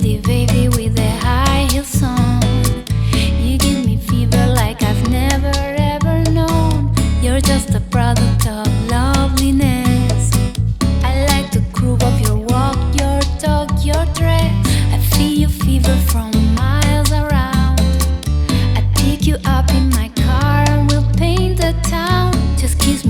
baby with a high heel song, You give me fever like I've never ever known. You're just a product of loveliness. I like the groove of your walk, your talk, your dress. I feel your fever from miles around. I pick you up in my car and we'll paint the town. Just kiss me.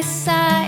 passar.